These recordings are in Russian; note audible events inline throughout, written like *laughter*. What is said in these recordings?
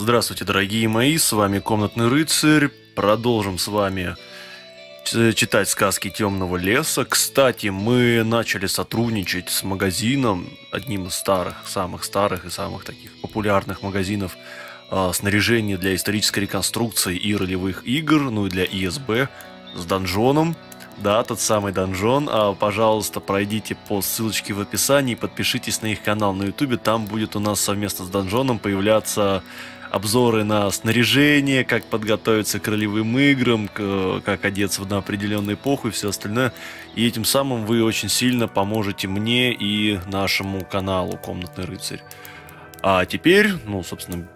Здравствуйте, дорогие мои, с вами Комнатный рыцарь. Продолжим с вами читать сказки темного леса. Кстати, мы начали сотрудничать с магазином, одним из старых, самых старых и самых таких популярных магазинов э, снаряжения для исторической реконструкции и ролевых игр, ну и для ИСБ, с донжоном. Да, тот самый донжон. А, пожалуйста, пройдите по ссылочке в описании, подпишитесь на их канал на ютубе. Там будет у нас совместно с донжоном появляться обзоры на снаряжение, как подготовиться к ролевым играм, к, как одеться на определенную эпоху и все остальное. И этим самым вы очень сильно поможете мне и нашему каналу «Комнатный рыцарь». А теперь, ну, собственно,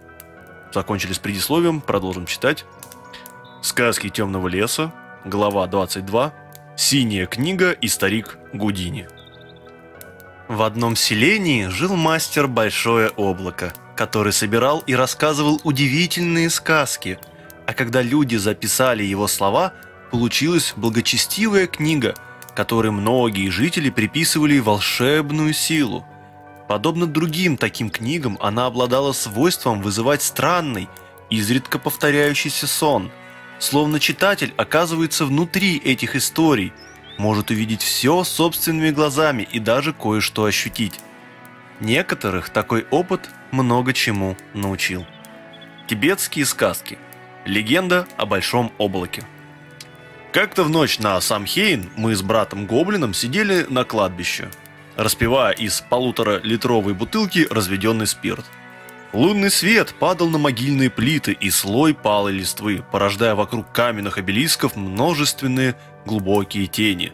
закончили с предисловием, продолжим читать. Сказки темного леса, глава 22, синяя книга и старик Гудини. В одном селении жил мастер Большое Облако – который собирал и рассказывал удивительные сказки. А когда люди записали его слова, получилась благочестивая книга, которой многие жители приписывали волшебную силу. Подобно другим таким книгам, она обладала свойством вызывать странный, изредка повторяющийся сон. Словно читатель оказывается внутри этих историй, может увидеть все собственными глазами и даже кое-что ощутить. Некоторых такой опыт много чему научил. Тибетские сказки. Легенда о большом облаке. Как-то в ночь на Самхейн мы с братом Гоблином сидели на кладбище, распивая из полутора-литровой бутылки разведенный спирт. Лунный свет падал на могильные плиты и слой палой листвы, порождая вокруг каменных обелисков множественные глубокие тени.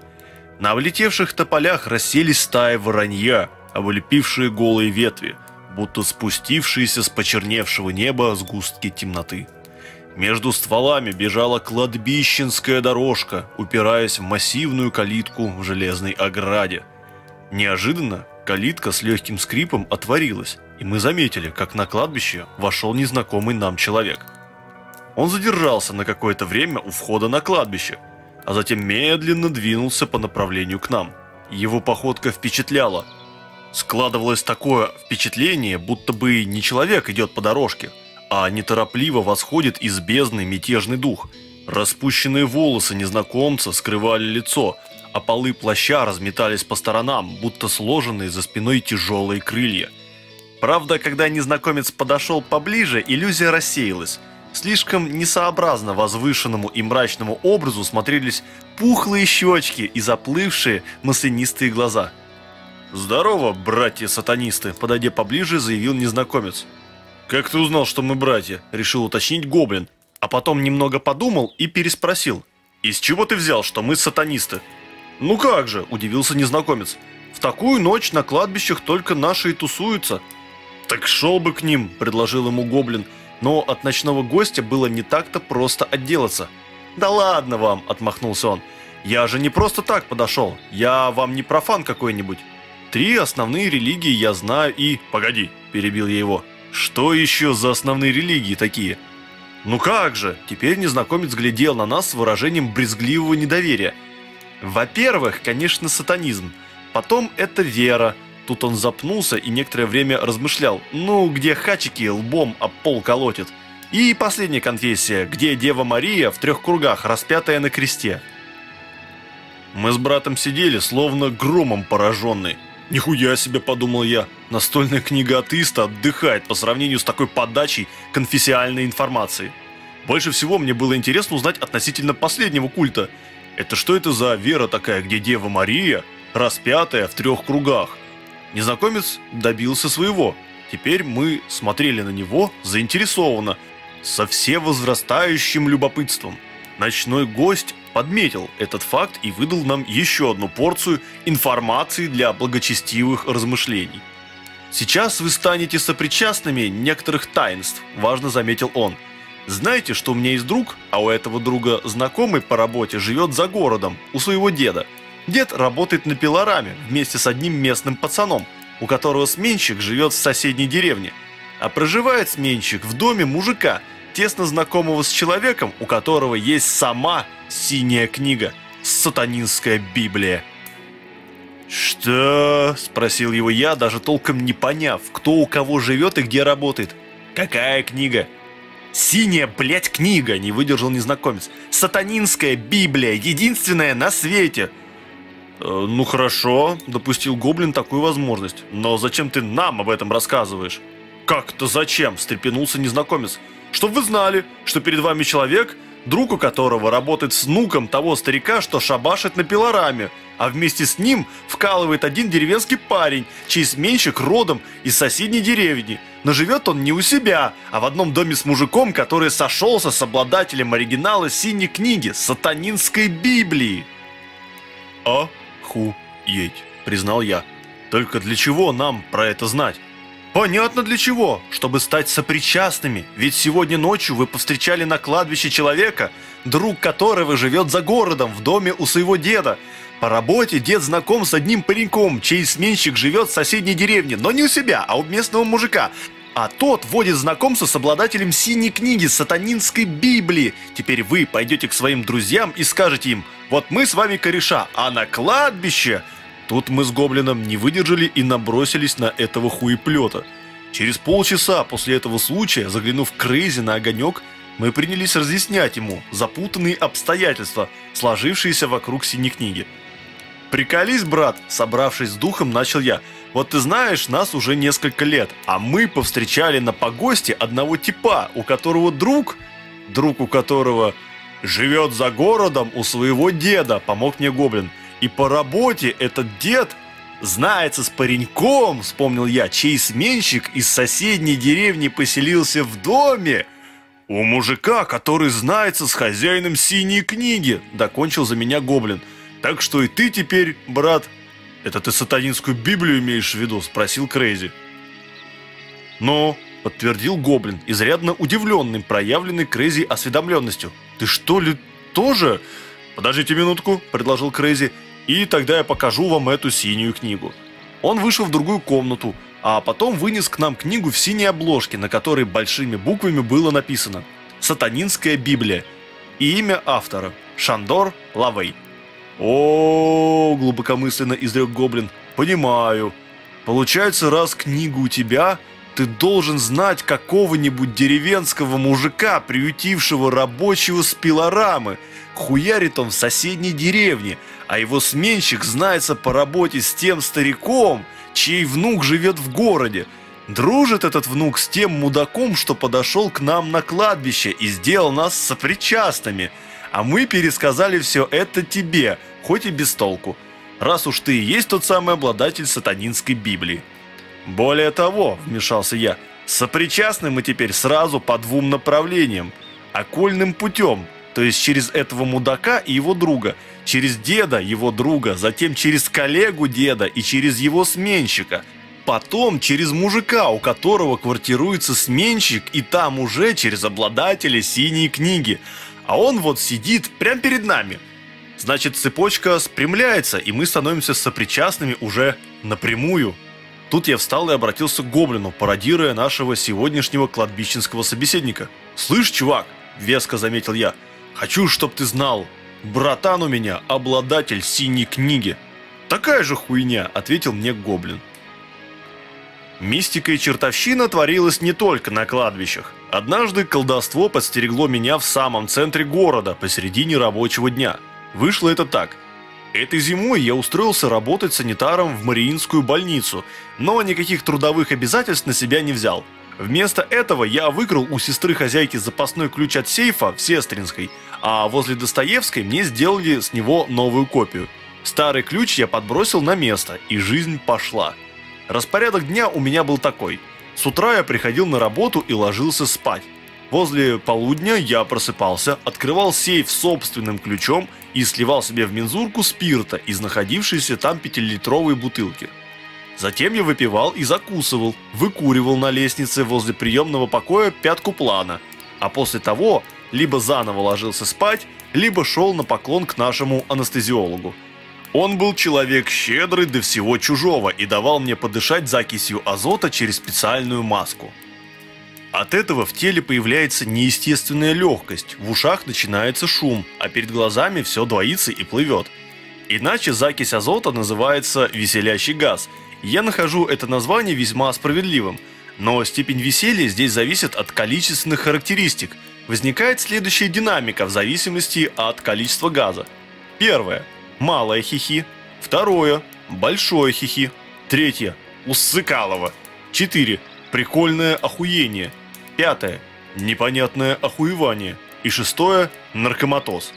На влетевших тополях расселись стаи воронья, облепившие голые ветви – будто спустившиеся с почерневшего неба сгустки темноты. Между стволами бежала кладбищенская дорожка, упираясь в массивную калитку в железной ограде. Неожиданно калитка с легким скрипом отворилась, и мы заметили, как на кладбище вошел незнакомый нам человек. Он задержался на какое-то время у входа на кладбище, а затем медленно двинулся по направлению к нам. Его походка впечатляла – Складывалось такое впечатление, будто бы не человек идет по дорожке, а неторопливо восходит из бездны мятежный дух. Распущенные волосы незнакомца скрывали лицо, а полы плаща разметались по сторонам, будто сложенные за спиной тяжелые крылья. Правда, когда незнакомец подошел поближе, иллюзия рассеялась. Слишком несообразно возвышенному и мрачному образу смотрелись пухлые щечки и заплывшие маслянистые глаза – «Здорово, братья-сатанисты!» – подойдя поближе, заявил незнакомец. «Как ты узнал, что мы братья?» – решил уточнить Гоблин. А потом немного подумал и переспросил. «Из чего ты взял, что мы сатанисты?» «Ну как же!» – удивился незнакомец. «В такую ночь на кладбищах только наши и тусуются». «Так шел бы к ним!» – предложил ему Гоблин. Но от ночного гостя было не так-то просто отделаться. «Да ладно вам!» – отмахнулся он. «Я же не просто так подошел. Я вам не профан какой-нибудь. Три основные религии я знаю и... Погоди, перебил я его. Что еще за основные религии такие? Ну как же, теперь незнакомец глядел на нас с выражением брезгливого недоверия. Во-первых, конечно, сатанизм. Потом это вера. Тут он запнулся и некоторое время размышлял. Ну, где хачики лбом об пол колотят. И последняя конфессия, где Дева Мария в трех кругах, распятая на кресте. Мы с братом сидели, словно громом пораженные. Нихуя себе, подумал я, настольная книга атеиста отдыхает по сравнению с такой подачей конфессиальной информации. Больше всего мне было интересно узнать относительно последнего культа. Это что это за вера такая, где Дева Мария распятая в трех кругах? Незнакомец добился своего. Теперь мы смотрели на него заинтересованно, со всевозрастающим любопытством. Ночной гость подметил этот факт и выдал нам еще одну порцию информации для благочестивых размышлений. «Сейчас вы станете сопричастными некоторых таинств», – важно заметил он. «Знаете, что у меня есть друг, а у этого друга знакомый по работе живет за городом, у своего деда. Дед работает на пилораме вместе с одним местным пацаном, у которого сменщик живет в соседней деревне. А проживает сменщик в доме мужика – тесно знакомого с человеком, у которого есть сама синяя книга, сатанинская Библия. «Что?» – спросил его я, даже толком не поняв, кто у кого живет и где работает. «Какая книга?» Синяя, блядь, книга, не выдержал незнакомец. Сатанинская Библия, единственная на свете. «Э, ну хорошо, допустил Гоблин такую возможность. Но зачем ты нам об этом рассказываешь? Как-то зачем? встрепенулся незнакомец. Чтоб вы знали, что перед вами человек, друг у которого работает с внуком того старика, что шабашит на пилораме, а вместе с ним вкалывает один деревенский парень, чей сменщик родом из соседней деревни. Но живет он не у себя, а в одном доме с мужиком, который сошелся с обладателем оригинала синей книги, сатанинской Библии. «Охуеть», признал я. «Только для чего нам про это знать?» Понятно для чего. Чтобы стать сопричастными. Ведь сегодня ночью вы повстречали на кладбище человека, друг которого живет за городом, в доме у своего деда. По работе дед знаком с одним пареньком, чей сменщик живет в соседней деревне, но не у себя, а у местного мужика. А тот вводит знакомство с обладателем синей книги сатанинской Библии. Теперь вы пойдете к своим друзьям и скажете им, вот мы с вами кореша, а на кладбище Тут мы с Гоблином не выдержали и набросились на этого хуеплета. Через полчаса после этого случая, заглянув Крейзи на огонек, мы принялись разъяснять ему запутанные обстоятельства, сложившиеся вокруг синей книги. «Приколись, брат!» – собравшись с духом, начал я. «Вот ты знаешь, нас уже несколько лет, а мы повстречали на погосте одного типа, у которого друг, друг у которого живет за городом у своего деда», – помог мне Гоблин – и по работе этот дед знается с пареньком, вспомнил я, чей сменщик из соседней деревни поселился в доме. У мужика, который знается с хозяином синей книги, докончил за меня гоблин. Так что и ты теперь, брат, это ты сатанинскую Библию имеешь в виду, спросил Крейзи. Ну, подтвердил гоблин, изрядно удивленный проявленной Крейзи осведомленностью. Ты что ли тоже? Подождите минутку, предложил Крейзи. И тогда я покажу вам эту синюю книгу. Он вышел в другую комнату, а потом вынес к нам книгу в синей обложке, на которой большими буквами было написано «Сатанинская Библия» и имя автора – Шандор ЛаВей. О, глубокомысленно изрек Гоблин. Понимаю. Получается, раз книга у тебя, ты должен знать какого-нибудь деревенского мужика, приютившего рабочего с пилорамы. Хуярит он в соседней деревне – а его сменщик знается по работе с тем стариком, чей внук живет в городе. Дружит этот внук с тем мудаком, что подошел к нам на кладбище и сделал нас сопричастными. А мы пересказали все это тебе, хоть и без толку. Раз уж ты и есть тот самый обладатель сатанинской Библии. Более того, вмешался я, сопричастны мы теперь сразу по двум направлениям. Окольным путем, то есть через этого мудака и его друга – через деда, его друга, затем через коллегу деда и через его сменщика. Потом через мужика, у которого квартируется сменщик, и там уже через обладателя синей книги. А он вот сидит прямо перед нами. Значит, цепочка спрямляется, и мы становимся сопричастными уже напрямую. Тут я встал и обратился к Гоблину, пародируя нашего сегодняшнего кладбищенского собеседника. «Слышь, чувак!» – веско заметил я. «Хочу, чтоб ты знал, «Братан у меня обладатель синей книги». «Такая же хуйня», — ответил мне гоблин. Мистика и чертовщина творилась не только на кладбищах. Однажды колдовство подстерегло меня в самом центре города, посередине рабочего дня. Вышло это так. Этой зимой я устроился работать санитаром в Мариинскую больницу, но никаких трудовых обязательств на себя не взял. Вместо этого я выкрал у сестры хозяйки запасной ключ от сейфа в Сестринской – а возле Достоевской мне сделали с него новую копию. Старый ключ я подбросил на место, и жизнь пошла. Распорядок дня у меня был такой. С утра я приходил на работу и ложился спать. Возле полудня я просыпался, открывал сейф собственным ключом и сливал себе в мензурку спирта из находившейся там пятилитровой бутылки. Затем я выпивал и закусывал, выкуривал на лестнице возле приемного покоя пятку плана, а после того либо заново ложился спать, либо шел на поклон к нашему анестезиологу. Он был человек щедрый до всего чужого и давал мне подышать закисью азота через специальную маску. От этого в теле появляется неестественная легкость, в ушах начинается шум, а перед глазами все двоится и плывет. Иначе закись азота называется веселящий газ. Я нахожу это название весьма справедливым – Но степень веселья здесь зависит от количественных характеристик. Возникает следующая динамика в зависимости от количества газа. Первое – малое хихи. Второе – большое хихи. Третье – усыкалово. Четыре – прикольное охуение. Пятое – непонятное охуевание. И шестое – наркоматоз.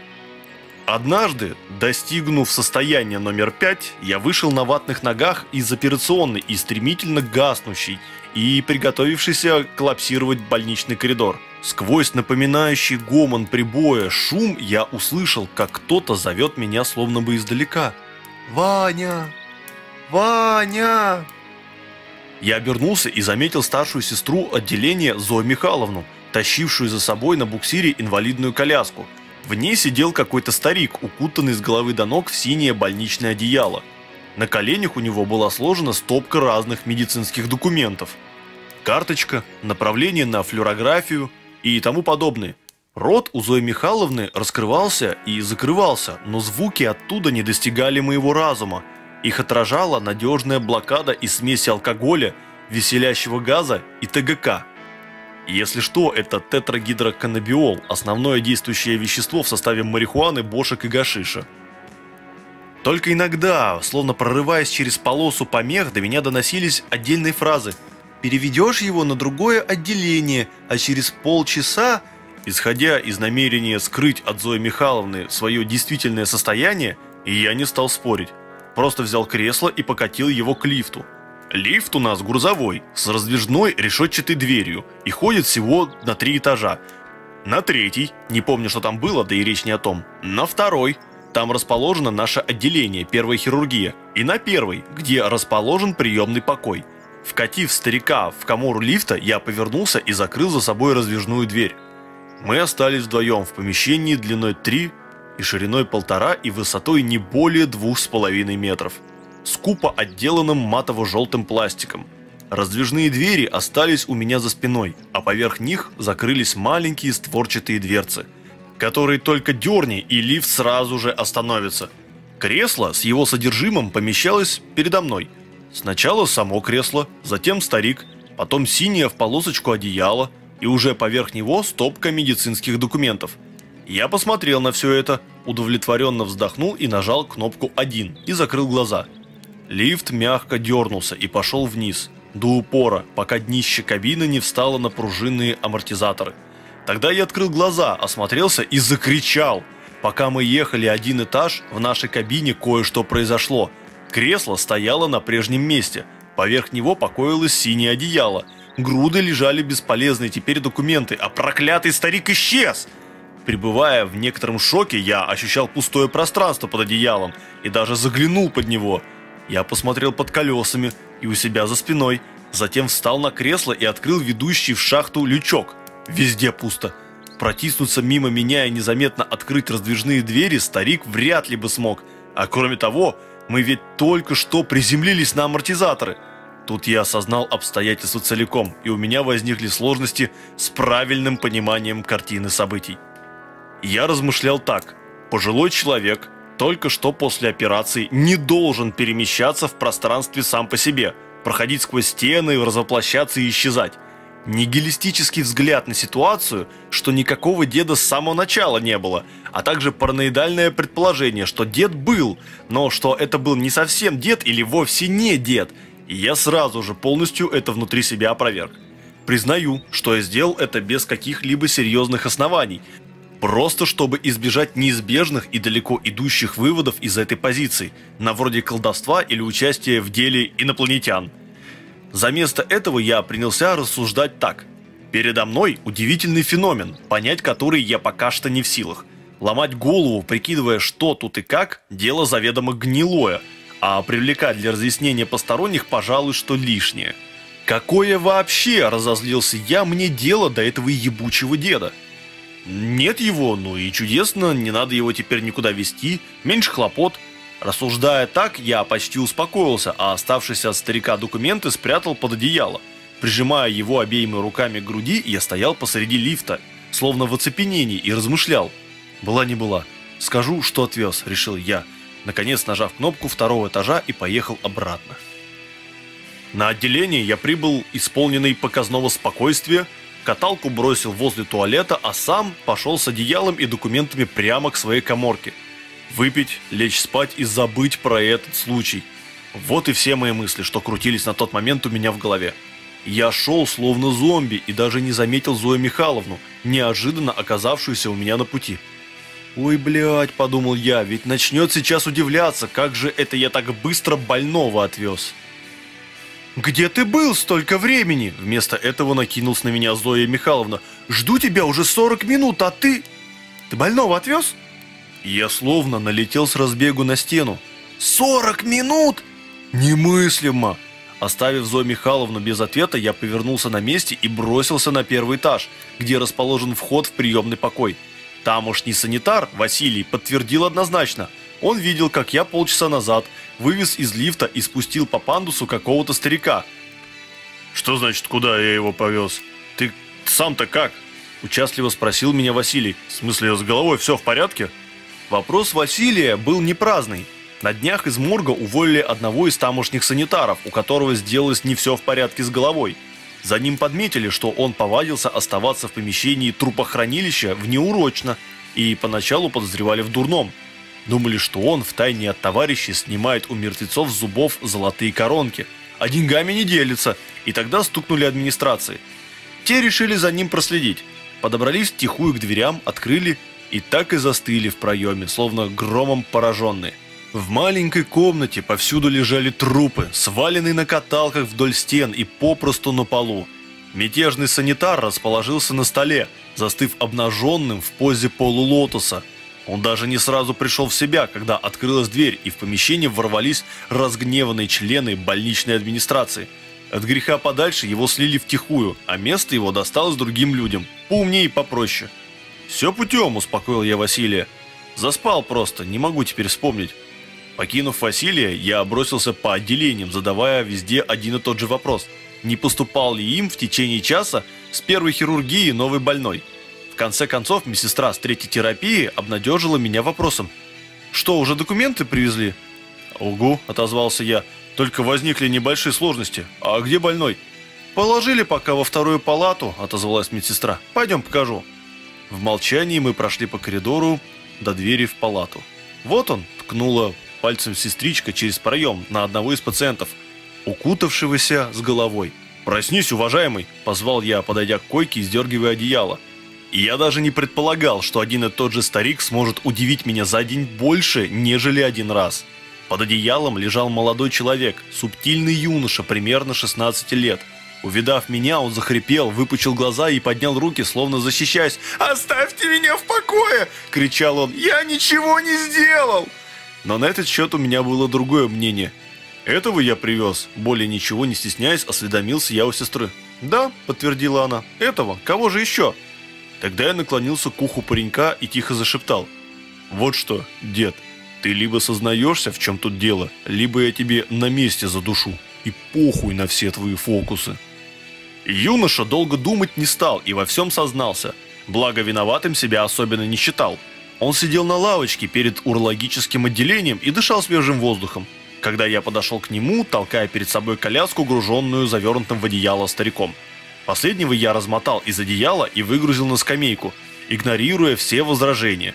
Однажды, достигнув состояния номер пять, я вышел на ватных ногах из операционной и стремительно гаснущий, и приготовившийся коллапсировать больничный коридор. Сквозь напоминающий гомон прибоя шум я услышал, как кто-то зовет меня словно бы издалека. «Ваня! Ваня!» Я обернулся и заметил старшую сестру отделения Зою Михайловну, тащившую за собой на буксире инвалидную коляску. В ней сидел какой-то старик, укутанный с головы до ног в синее больничное одеяло. На коленях у него была сложена стопка разных медицинских документов. Карточка, направление на флюорографию и тому подобное. Рот у Зои Михайловны раскрывался и закрывался, но звуки оттуда не достигали моего разума. Их отражала надежная блокада из смеси алкоголя, веселящего газа и ТГК. Если что, это тетрагидроканнабиол, основное действующее вещество в составе марихуаны, бошек и гашиша. Только иногда, словно прорываясь через полосу помех, до меня доносились отдельные фразы. «Переведешь его на другое отделение, а через полчаса...» Исходя из намерения скрыть от Зои Михайловны свое действительное состояние, я не стал спорить. Просто взял кресло и покатил его к лифту. Лифт у нас грузовой, с раздвижной решетчатой дверью и ходит всего на три этажа. На третий, не помню, что там было, да и речь не о том. На второй – там расположено наше отделение, первая хирургия. И на первой, где расположен приемный покой. Вкатив старика в комору лифта, я повернулся и закрыл за собой раздвижную дверь. Мы остались вдвоем в помещении длиной 3 и шириной полтора и высотой не более двух с половиной метров. Скупо отделанным матово-желтым пластиком. Раздвижные двери остались у меня за спиной, а поверх них закрылись маленькие створчатые дверцы – который только дерни, и лифт сразу же остановится. Кресло с его содержимым помещалось передо мной. Сначала само кресло, затем старик, потом синее в полосочку одеяло и уже поверх него стопка медицинских документов. Я посмотрел на все это, удовлетворенно вздохнул и нажал кнопку 1 и закрыл глаза. Лифт мягко дернулся и пошел вниз, до упора, пока днище кабины не встало на пружинные амортизаторы – Тогда я открыл глаза, осмотрелся и закричал. Пока мы ехали один этаж, в нашей кабине кое-что произошло. Кресло стояло на прежнем месте. Поверх него покоилось синее одеяло. Груды лежали бесполезные теперь документы, а проклятый старик исчез. Пребывая в некотором шоке, я ощущал пустое пространство под одеялом и даже заглянул под него. Я посмотрел под колесами и у себя за спиной, затем встал на кресло и открыл ведущий в шахту лючок. Везде пусто. Протиснуться мимо меня и незаметно открыть раздвижные двери старик вряд ли бы смог. А кроме того, мы ведь только что приземлились на амортизаторы. Тут я осознал обстоятельства целиком, и у меня возникли сложности с правильным пониманием картины событий. Я размышлял так. Пожилой человек, только что после операции, не должен перемещаться в пространстве сам по себе, проходить сквозь стены, развоплощаться и исчезать нигилистический взгляд на ситуацию, что никакого деда с самого начала не было, а также параноидальное предположение, что дед был, но что это был не совсем дед или вовсе не дед, и я сразу же полностью это внутри себя опроверг. Признаю, что я сделал это без каких-либо серьезных оснований, просто чтобы избежать неизбежных и далеко идущих выводов из этой позиции, на вроде колдовства или участия в деле инопланетян. За место этого я принялся рассуждать так. Передо мной удивительный феномен, понять который я пока что не в силах. Ломать голову, прикидывая, что тут и как, дело заведомо гнилое, а привлекать для разъяснения посторонних, пожалуй, что лишнее. Какое вообще, разозлился я, мне дело до этого ебучего деда? Нет его, ну и чудесно, не надо его теперь никуда вести, меньше хлопот – Рассуждая так, я почти успокоился, а оставшиеся от старика документы спрятал под одеяло. Прижимая его обеими руками к груди, я стоял посреди лифта, словно в оцепенении, и размышлял. Была не была. Скажу, что отвез, решил я, наконец нажав кнопку второго этажа и поехал обратно. На отделение я прибыл исполненный показного спокойствия, каталку бросил возле туалета, а сам пошел с одеялом и документами прямо к своей коморке. Выпить, лечь спать и забыть про этот случай. Вот и все мои мысли, что крутились на тот момент у меня в голове. Я шел словно зомби и даже не заметил Зою Михайловну, неожиданно оказавшуюся у меня на пути. «Ой, блядь», — подумал я, — «ведь начнет сейчас удивляться, как же это я так быстро больного отвез». «Где ты был столько времени?» Вместо этого накинулся на меня Зоя Михайловна. «Жду тебя уже 40 минут, а ты...» «Ты больного отвез?» Я словно налетел с разбегу на стену. «40 минут?» «Немыслимо!» Оставив Зою Михайловну без ответа, я повернулся на месте и бросился на первый этаж, где расположен вход в приемный покой. Тамошний санитар, Василий, подтвердил однозначно. Он видел, как я полчаса назад вывез из лифта и спустил по пандусу какого-то старика. «Что значит, куда я его повез? Ты сам-то как?» Участливо спросил меня Василий. «В смысле, с головой все в порядке?» Вопрос Василия был не праздный. На днях из морга уволили одного из тамошних санитаров, у которого сделалось не все в порядке с головой. За ним подметили, что он повадился оставаться в помещении трупохранилища внеурочно и поначалу подозревали в дурном. Думали, что он втайне от товарищей снимает у мертвецов зубов золотые коронки, а деньгами не делится, и тогда стукнули администрации. Те решили за ним проследить. Подобрались тихую к дверям, открыли и так и застыли в проеме, словно громом пораженные. В маленькой комнате повсюду лежали трупы, сваленные на каталках вдоль стен и попросту на полу. Мятежный санитар расположился на столе, застыв обнаженным в позе полулотоса. Он даже не сразу пришел в себя, когда открылась дверь, и в помещение ворвались разгневанные члены больничной администрации. От греха подальше его слили втихую, а место его досталось другим людям, поумнее и попроще. «Все путем», – успокоил я Василия. «Заспал просто, не могу теперь вспомнить». Покинув Василия, я бросился по отделениям, задавая везде один и тот же вопрос. Не поступал ли им в течение часа с первой хирургии новый больной? В конце концов, медсестра с третьей терапии обнадежила меня вопросом. «Что, уже документы привезли?» «Угу», — отозвался я. «Только возникли небольшие сложности. А где больной?» «Положили пока во вторую палату», — отозвалась медсестра. «Пойдем покажу». В молчании мы прошли по коридору до двери в палату. «Вот он», — ткнула пальцем сестричка через проем на одного из пациентов, укутавшегося с головой. «Проснись, уважаемый!» – позвал я, подойдя к койке и сдергивая одеяло. И я даже не предполагал, что один и тот же старик сможет удивить меня за день больше, нежели один раз. Под одеялом лежал молодой человек, субтильный юноша, примерно 16 лет. Увидав меня, он захрипел, выпучил глаза и поднял руки, словно защищаясь. «Оставьте меня в покое!» – кричал он. «Я ничего не сделал!» Но на этот счет у меня было другое мнение. Этого я привез, более ничего не стесняясь, осведомился я у сестры. «Да», — подтвердила она, — «этого, кого же еще?» Тогда я наклонился к уху паренька и тихо зашептал. «Вот что, дед, ты либо сознаешься, в чем тут дело, либо я тебе на месте задушу, и похуй на все твои фокусы». Юноша долго думать не стал и во всем сознался, благо виноватым себя особенно не считал. Он сидел на лавочке перед урологическим отделением и дышал свежим воздухом. Когда я подошел к нему, толкая перед собой коляску, груженную завернутым в одеяло стариком. Последнего я размотал из одеяла и выгрузил на скамейку, игнорируя все возражения.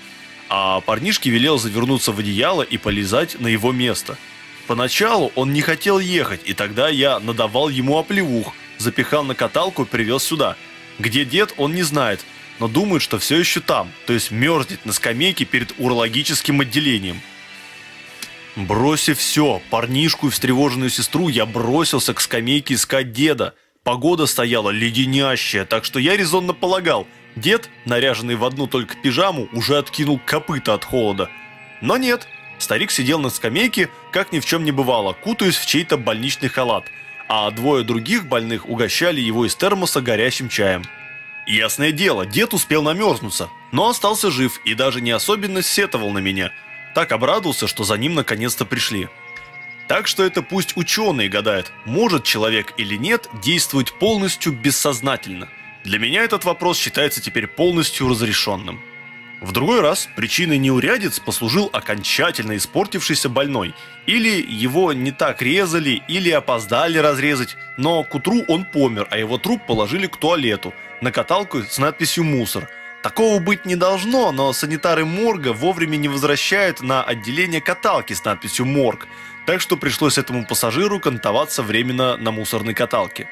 А парнишке велел завернуться в одеяло и полезать на его место. Поначалу он не хотел ехать, и тогда я надавал ему оплевух, запихал на каталку и привез сюда. Где дед, он не знает, но думает, что все еще там, то есть мерзнет на скамейке перед урологическим отделением. Бросив все, парнишку и встревоженную сестру, я бросился к скамейке искать деда. Погода стояла леденящая, так что я резонно полагал, дед, наряженный в одну только пижаму, уже откинул копыта от холода. Но нет, старик сидел на скамейке, как ни в чем не бывало, кутаясь в чей-то больничный халат, а двое других больных угощали его из термоса горящим чаем. Ясное дело, дед успел намерзнуться, но остался жив и даже не особенно сетовал на меня. Так обрадовался, что за ним наконец-то пришли. Так что это пусть ученые гадают, может человек или нет действовать полностью бессознательно. Для меня этот вопрос считается теперь полностью разрешенным. В другой раз причиной неурядиц послужил окончательно испортившийся больной. Или его не так резали, или опоздали разрезать, но к утру он помер, а его труп положили к туалету, на каталку с надписью «Мусор». Такого быть не должно, но санитары морга вовремя не возвращают на отделение каталки с надписью «Морг», так что пришлось этому пассажиру кантоваться временно на мусорной каталке.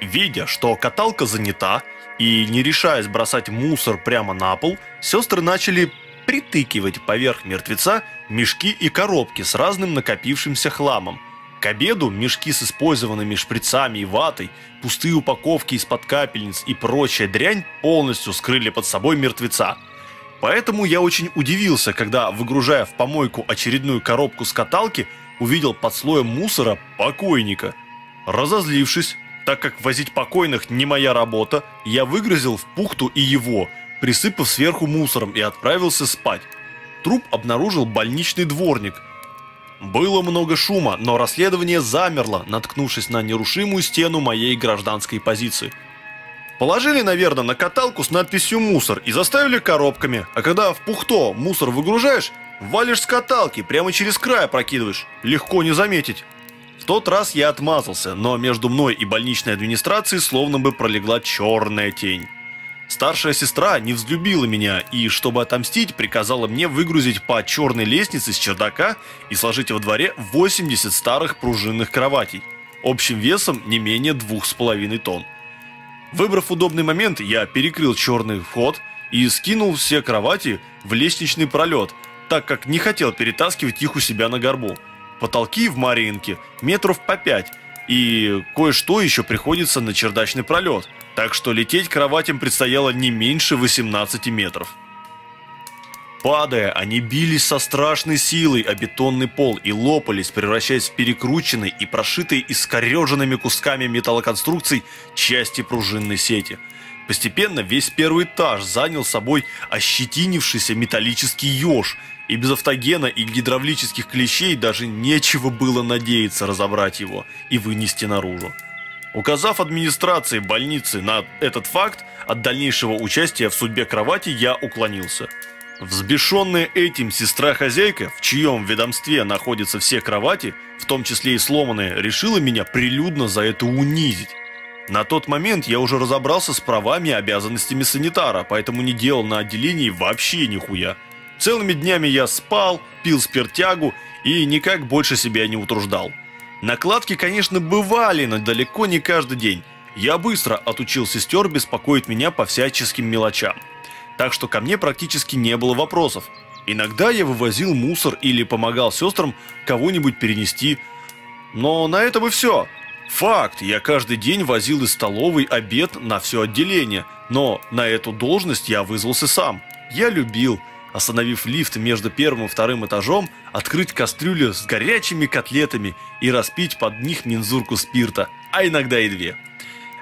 Видя, что каталка занята, и не решаясь бросать мусор прямо на пол, сестры начали притыкивать поверх мертвеца мешки и коробки с разным накопившимся хламом. К обеду мешки с использованными шприцами и ватой, пустые упаковки из-под капельниц и прочая дрянь полностью скрыли под собой мертвеца. Поэтому я очень удивился, когда, выгружая в помойку очередную коробку с каталки, увидел под слоем мусора покойника. Разозлившись, так как возить покойных не моя работа, я выгрузил в пухту и его, присыпав сверху мусором и отправился спать. Труп обнаружил больничный дворник. Было много шума, но расследование замерло, наткнувшись на нерушимую стену моей гражданской позиции. Положили, наверное, на каталку с надписью «мусор» и заставили коробками, а когда в пухто мусор выгружаешь, валишь с каталки, прямо через край прокидываешь. Легко не заметить тот раз я отмазался, но между мной и больничной администрацией словно бы пролегла черная тень. Старшая сестра не взлюбила меня и, чтобы отомстить, приказала мне выгрузить по черной лестнице с чердака и сложить во дворе 80 старых пружинных кроватей, общим весом не менее 2,5 тонн. Выбрав удобный момент, я перекрыл черный вход и скинул все кровати в лестничный пролет, так как не хотел перетаскивать их у себя на горбу. Потолки в Маринке метров по пять, и кое-что еще приходится на чердачный пролет, так что лететь кроватям предстояло не меньше 18 метров. Падая, они бились со страшной силой о бетонный пол и лопались, превращаясь в перекрученные и прошитые искореженными кусками металлоконструкций части пружинной сети. Постепенно весь первый этаж занял собой ощетинившийся металлический еж – и без автогена и гидравлических клещей даже нечего было надеяться разобрать его и вынести наружу. Указав администрации больницы на этот факт, от дальнейшего участия в судьбе кровати я уклонился. Взбешенная этим сестра-хозяйка, в чьем ведомстве находятся все кровати, в том числе и сломанные, решила меня прилюдно за это унизить. На тот момент я уже разобрался с правами и обязанностями санитара, поэтому не делал на отделении вообще нихуя. Целыми днями я спал, пил спиртягу и никак больше себя не утруждал. Накладки, конечно, бывали, но далеко не каждый день. Я быстро отучил сестер беспокоить меня по всяческим мелочам. Так что ко мне практически не было вопросов. Иногда я вывозил мусор или помогал сестрам кого-нибудь перенести. Но на этом и все. Факт, я каждый день возил из столовой обед на все отделение, но на эту должность я вызвался сам. Я любил, остановив лифт между первым и вторым этажом, открыть кастрюлю с горячими котлетами и распить под них мензурку спирта, а иногда и две.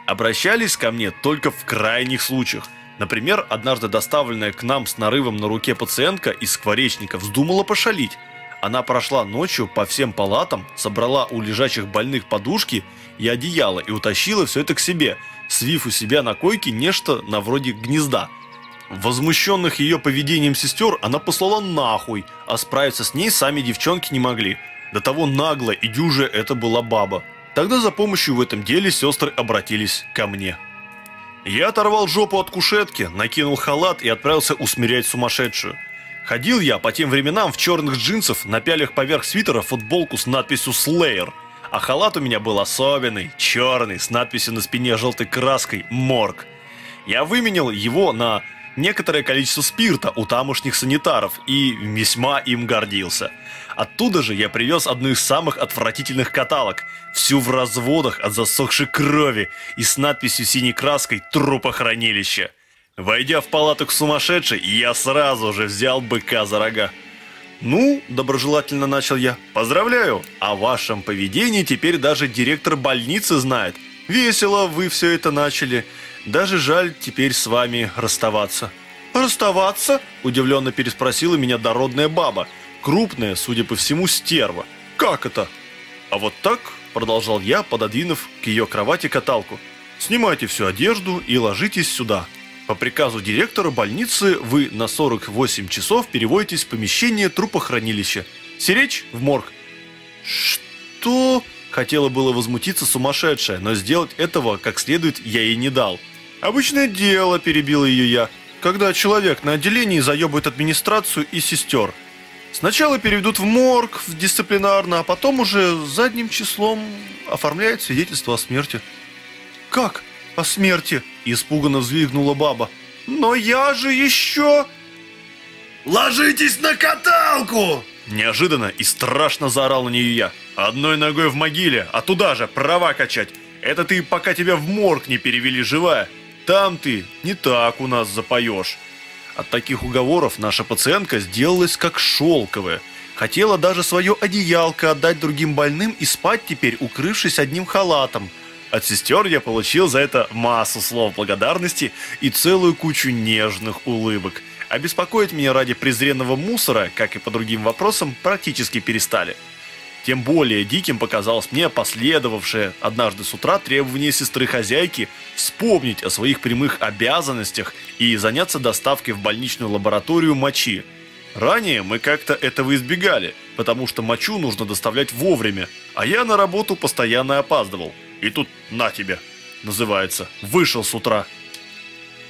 Обращались ко мне только в крайних случаях. Например, однажды доставленная к нам с нарывом на руке пациентка из скворечника вздумала пошалить. Она прошла ночью по всем палатам, собрала у лежачих больных подушки и одеяло и утащила все это к себе, свив у себя на койке нечто на вроде гнезда – Возмущенных ее поведением сестер она послала нахуй, а справиться с ней сами девчонки не могли. До того нагло и дюже это была баба. Тогда за помощью в этом деле сестры обратились ко мне. Я оторвал жопу от кушетки, накинул халат и отправился усмирять сумасшедшую. Ходил я по тем временам в черных джинсах, напялив поверх свитера футболку с надписью «Slayer», а халат у меня был особенный, черный, с надписью на спине желтой краской «Морг». Я выменял его на некоторое количество спирта у тамошних санитаров и весьма им гордился. Оттуда же я привез одну из самых отвратительных каталог, всю в разводах от засохшей крови и с надписью синей краской «Трупохранилище». Войдя в палату к сумасшедшей, я сразу же взял быка за рога. «Ну, доброжелательно начал я, поздравляю, о вашем поведении теперь даже директор больницы знает. Весело вы все это начали. Даже жаль теперь с вами расставаться». «Расставаться?» – удивленно переспросила меня дородная баба, крупная, судя по всему, стерва. «Как это?» «А вот так», – продолжал я, пододвинув к ее кровати каталку. «Снимайте всю одежду и ложитесь сюда». По приказу директора больницы вы на 48 часов переводитесь в помещение трупохранилища. Сиречь в морг. Что? Хотела было возмутиться сумасшедшая, но сделать этого как следует я ей не дал. Обычное дело, перебила ее я, когда человек на отделении заебывает администрацию и сестер. Сначала переведут в морг, в дисциплинарно, а потом уже задним числом оформляют свидетельство о смерти. «Как? О смерти?» – испуганно взвигнула баба. «Но я же еще...» «Ложитесь на каталку!» Неожиданно и страшно заорал на нее я. Одной ногой в могиле, а туда же права качать. Это ты пока тебя в морг не перевели живая. Там ты не так у нас запоешь. От таких уговоров наша пациентка сделалась как шелковая. Хотела даже свое одеялко отдать другим больным и спать теперь, укрывшись одним халатом. От сестер я получил за это массу слов благодарности и целую кучу нежных улыбок. А беспокоить меня ради презренного мусора, как и по другим вопросам, практически перестали. Тем более диким показалось мне последовавшее однажды с утра требование сестры-хозяйки вспомнить о своих прямых обязанностях и заняться доставкой в больничную лабораторию мочи. Ранее мы как-то этого избегали, потому что мочу нужно доставлять вовремя, а я на работу постоянно опаздывал. И тут на тебе, называется, вышел с утра.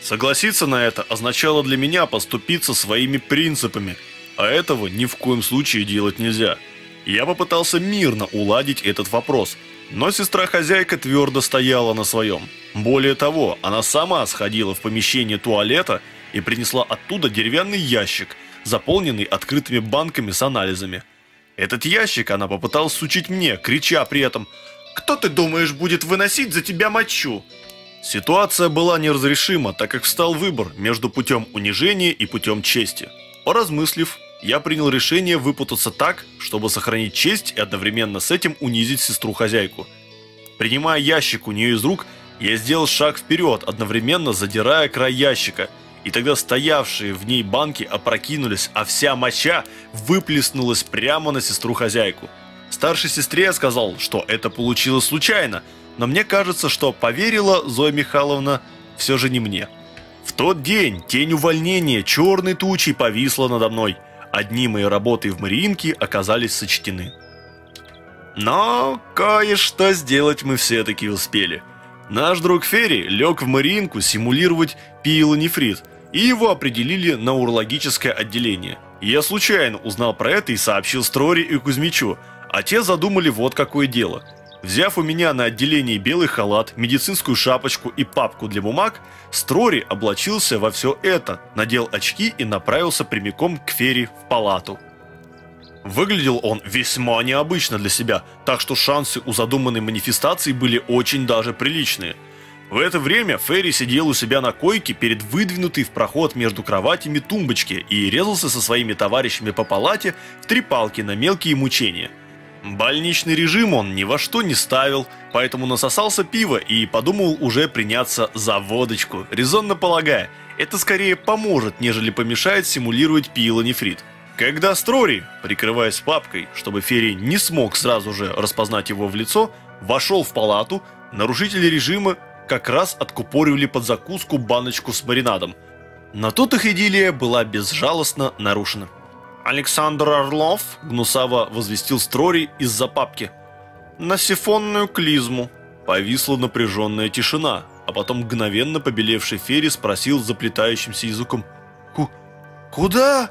Согласиться на это означало для меня поступиться своими принципами, а этого ни в коем случае делать нельзя. Я попытался мирно уладить этот вопрос, но сестра-хозяйка твердо стояла на своем. Более того, она сама сходила в помещение туалета и принесла оттуда деревянный ящик, заполненный открытыми банками с анализами. Этот ящик она попыталась сучить мне, крича при этом «Кто ты думаешь будет выносить за тебя мочу?» Ситуация была неразрешима, так как встал выбор между путем унижения и путем чести. Поразмыслив, я принял решение выпутаться так, чтобы сохранить честь и одновременно с этим унизить сестру-хозяйку. Принимая ящик у нее из рук, я сделал шаг вперед, одновременно задирая край ящика, и тогда стоявшие в ней банки опрокинулись, а вся моча выплеснулась прямо на сестру-хозяйку. Старшей сестре я сказал, что это получилось случайно, но мне кажется, что поверила Зоя Михайловна все же не мне. В тот день тень увольнения черной тучей повисла надо мной – одни мои работы в Мариинке оказались сочтены. Но кое-что сделать мы все-таки успели. Наш друг Ферри лег в Мариинку симулировать пиелонефрит, и его определили на урологическое отделение. Я случайно узнал про это и сообщил Строре и Кузьмичу, а те задумали вот какое дело – Взяв у меня на отделении белый халат, медицинскую шапочку и папку для бумаг, Строри облачился во все это, надел очки и направился прямиком к Фере в палату. Выглядел он весьма необычно для себя, так что шансы у задуманной манифестации были очень даже приличные. В это время Ферри сидел у себя на койке перед выдвинутой в проход между кроватями тумбочки и резался со своими товарищами по палате в три палки на мелкие мучения – Больничный режим он ни во что не ставил, поэтому насосался пива и подумал уже приняться за водочку, резонно полагая, это скорее поможет, нежели помешает симулировать пиелонефрит. Когда Строри, прикрываясь папкой, чтобы Ферри не смог сразу же распознать его в лицо, вошел в палату, нарушители режима как раз откупоривали под закуску баночку с маринадом. Но тут их идиллия была безжалостно нарушена. Александр Орлов гнусаво возвестил Строри из-за папки. На сифонную клизму. Повисла напряженная тишина, а потом мгновенно побелевший Ферри спросил заплетающимся языком. Ку «Куда?»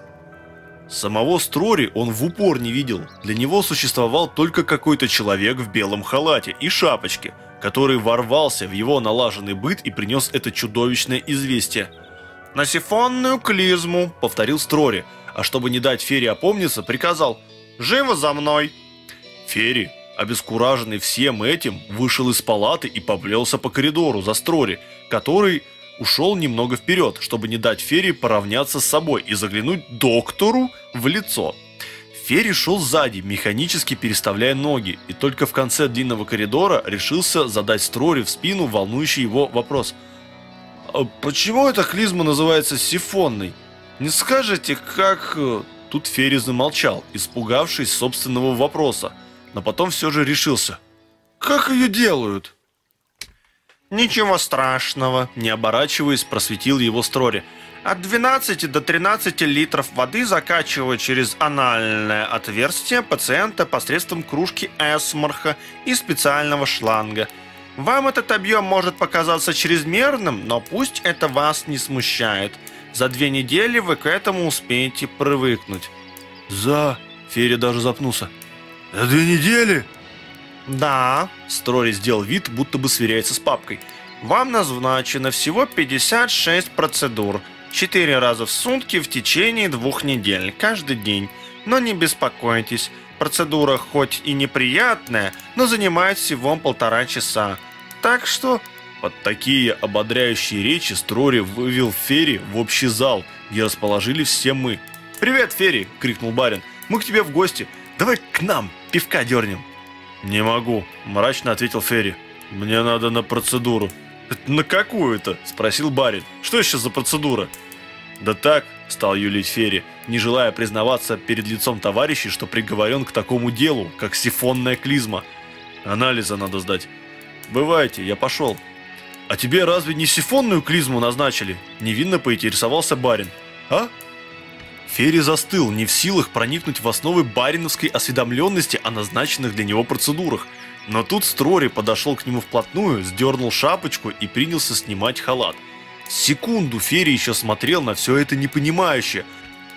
Самого Строри он в упор не видел. Для него существовал только какой-то человек в белом халате и шапочке, который ворвался в его налаженный быт и принес это чудовищное известие. «На сифонную клизму», — повторил Строри, — а чтобы не дать Фере опомниться, приказал «Живо за мной!». Ферри, обескураженный всем этим, вышел из палаты и поплелся по коридору за Строри, который ушел немного вперед, чтобы не дать Ферри поравняться с собой и заглянуть доктору в лицо. Ферри шел сзади, механически переставляя ноги, и только в конце длинного коридора решился задать Строри в спину волнующий его вопрос. «А «Почему эта клизма называется сифонной?» Не скажете, как...» э, Тут Ферри замолчал, испугавшись собственного вопроса, но потом все же решился. «Как ее делают?» Ничего страшного, не оборачиваясь, просветил его Строри. От 12 до 13 литров воды закачивают через анальное отверстие пациента посредством кружки эсмарха и специального шланга. Вам этот объем может показаться чрезмерным, но пусть это вас не смущает. За две недели вы к этому успеете привыкнуть. За... Ферри даже запнулся. За две недели? Да, Строри сделал вид, будто бы сверяется с папкой. Вам назначено всего 56 процедур – Четыре раза в сутки в течение двух недель, каждый день. Но не беспокойтесь, процедура хоть и неприятная, но занимает всего полтора часа. Так что... Под такие ободряющие речи Строри вывел Ферри в общий зал, где расположились все мы. «Привет, Ферри!» — крикнул барин. «Мы к тебе в гости. Давай к нам пивка дернем». «Не могу», — мрачно ответил Ферри. «Мне надо на процедуру». «На какую это?» – спросил барин. «Что еще за процедура?» «Да так», – стал юлить Ферри, не желая признаваться перед лицом товарищей, что приговорен к такому делу, как сифонная клизма. «Анализа надо сдать». «Бывайте, я пошел». «А тебе разве не сифонную клизму назначили?» – невинно поинтересовался барин. «А?» Ферри застыл, не в силах проникнуть в основы бариновской осведомленности о назначенных для него процедурах. Но тут Строри подошел к нему вплотную, сдернул шапочку и принялся снимать халат. Секунду Ферри еще смотрел на все это непонимающе,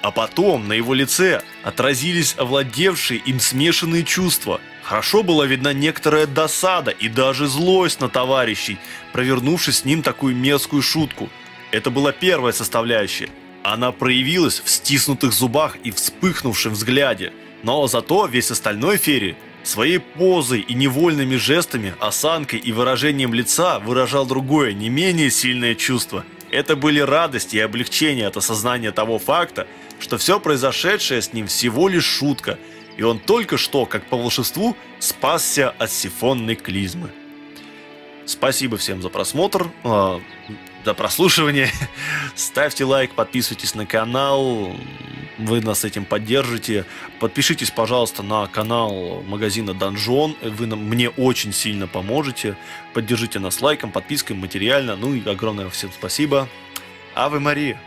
а потом на его лице отразились овладевшие им смешанные чувства. Хорошо была видна некоторая досада и даже злость на товарищей, провернувшись с ним такую мерзкую шутку. Это была первая составляющая. Она проявилась в стиснутых зубах и вспыхнувшем взгляде. Но зато весь остальной Ферри своей позой и невольными жестами, осанкой и выражением лица выражал другое, не менее сильное чувство. Это были радость и облегчение от осознания того факта, что все произошедшее с ним всего лишь шутка, и он только что, как по волшебству, спасся от сифонной клизмы. Спасибо всем за просмотр, э, за прослушивание. *laughs* Ставьте лайк, подписывайтесь на канал вы нас этим поддержите. Подпишитесь, пожалуйста, на канал магазина Данжон. Вы нам, мне очень сильно поможете. Поддержите нас лайком, подпиской, материально. Ну и огромное всем спасибо. Авы Мария.